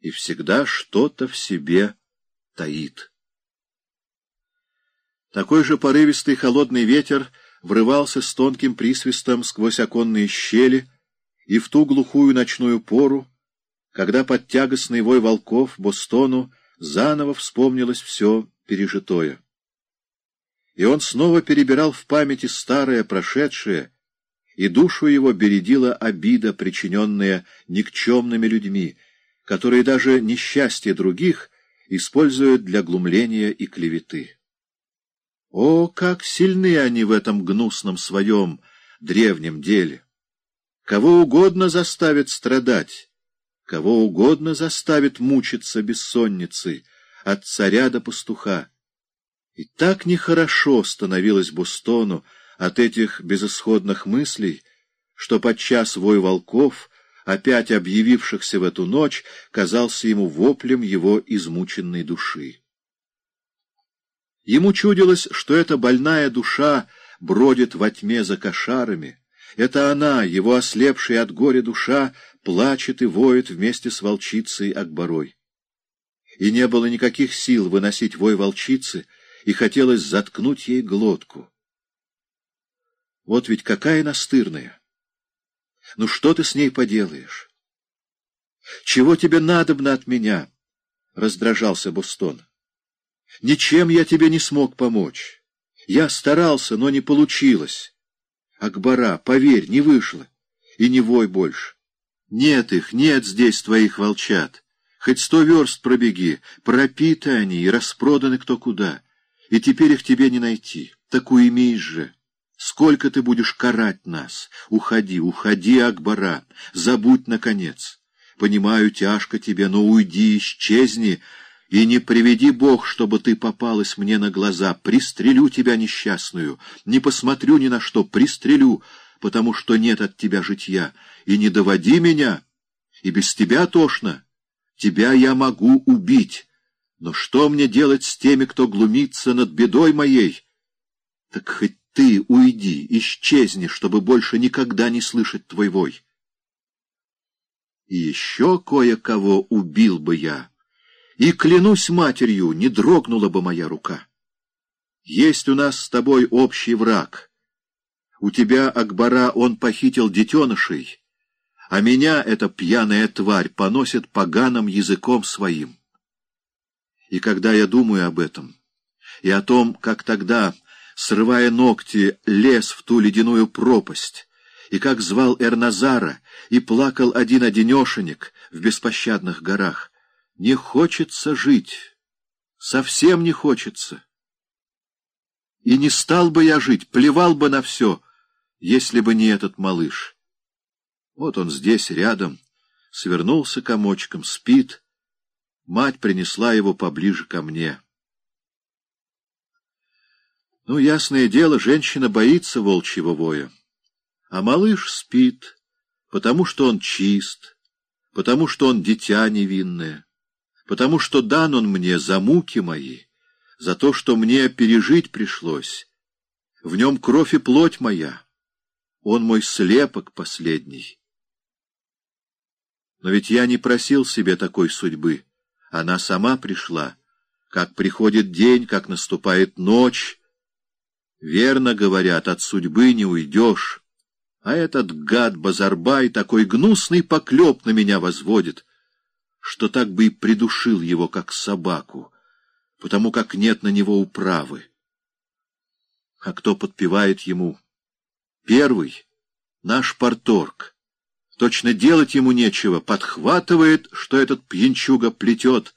и всегда что-то в себе таит. Такой же порывистый холодный ветер врывался с тонким присвистом сквозь оконные щели, и в ту глухую ночную пору, когда под тягостный вой волков Бостону заново вспомнилось все пережитое. И он снова перебирал в памяти старое, прошедшее, и душу его бередила обида, причиненная никчемными людьми, которые даже несчастье других используют для глумления и клеветы. О, как сильны они в этом гнусном своем древнем деле! Кого угодно заставит страдать, кого угодно заставит мучиться бессонницей, от царя до пастуха. И так нехорошо становилось Бустону от этих безысходных мыслей, что подчас вой волков, опять объявившихся в эту ночь, казался ему воплем его измученной души. Ему чудилось, что эта больная душа бродит во тьме за кошарами. Это она, его ослепшая от горя душа, плачет и воет вместе с волчицей Акбарой. И не было никаких сил выносить вой волчицы, и хотелось заткнуть ей глотку. Вот ведь какая настырная! Ну что ты с ней поделаешь? Чего тебе надобно от меня? — раздражался Бостон. Ничем я тебе не смог помочь. Я старался, но не получилось. Акбара, поверь, не вышло. И не вой больше. Нет их, нет здесь твоих волчат. Хоть сто верст пробеги, пропиты они и распроданы кто куда. И теперь их тебе не найти. Так уймись же. Сколько ты будешь карать нас? Уходи, уходи, Акбара, забудь, наконец. Понимаю, тяжко тебе, но уйди, исчезни, и не приведи Бог, чтобы ты попалась мне на глаза. Пристрелю тебя, несчастную, не посмотрю ни на что, пристрелю, потому что нет от тебя житья. И не доводи меня, и без тебя тошно. Тебя я могу убить. Но что мне делать с теми, кто глумится над бедой моей? Так хоть ты уйди, исчезни, чтобы больше никогда не слышать твой вой. И еще кое-кого убил бы я и, клянусь матерью, не дрогнула бы моя рука. Есть у нас с тобой общий враг. У тебя, Акбара, он похитил детенышей, а меня эта пьяная тварь поносит поганым языком своим. И когда я думаю об этом, и о том, как тогда, срывая ногти, лез в ту ледяную пропасть, и как звал Эрназара, и плакал один-одинешенек в беспощадных горах, не хочется жить, совсем не хочется. И не стал бы я жить, плевал бы на все, если бы не этот малыш. Вот он здесь, рядом, свернулся комочком, спит. Мать принесла его поближе ко мне. Ну, ясное дело, женщина боится волчьего воя. А малыш спит, потому что он чист, потому что он дитя невинное потому что дан он мне за муки мои, за то, что мне пережить пришлось. В нем кровь и плоть моя. Он мой слепок последний. Но ведь я не просил себе такой судьбы. Она сама пришла. Как приходит день, как наступает ночь. Верно говорят, от судьбы не уйдешь. А этот гад Базарбай такой гнусный поклеп на меня возводит что так бы и придушил его, как собаку, потому как нет на него управы. А кто подпевает ему? Первый — наш порторг. Точно делать ему нечего, подхватывает, что этот пьянчуга плетет.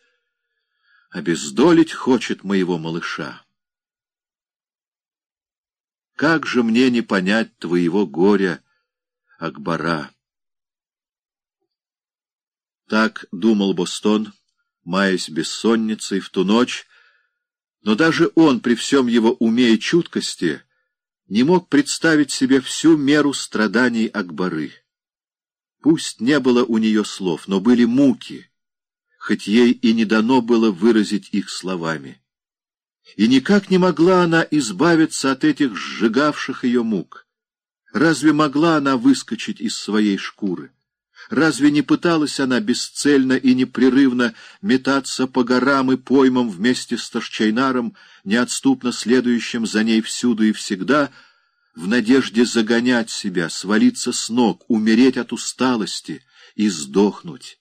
Обездолить хочет моего малыша. Как же мне не понять твоего горя, Акбара? Так думал Бостон, маясь бессонницей в ту ночь, но даже он, при всем его уме и чуткости, не мог представить себе всю меру страданий Акбары. Пусть не было у нее слов, но были муки, хоть ей и не дано было выразить их словами. И никак не могла она избавиться от этих сжигавших ее мук. Разве могла она выскочить из своей шкуры? Разве не пыталась она бесцельно и непрерывно метаться по горам и поймам вместе с Ташчайнаром, неотступно следующим за ней всюду и всегда, в надежде загонять себя, свалиться с ног, умереть от усталости и сдохнуть?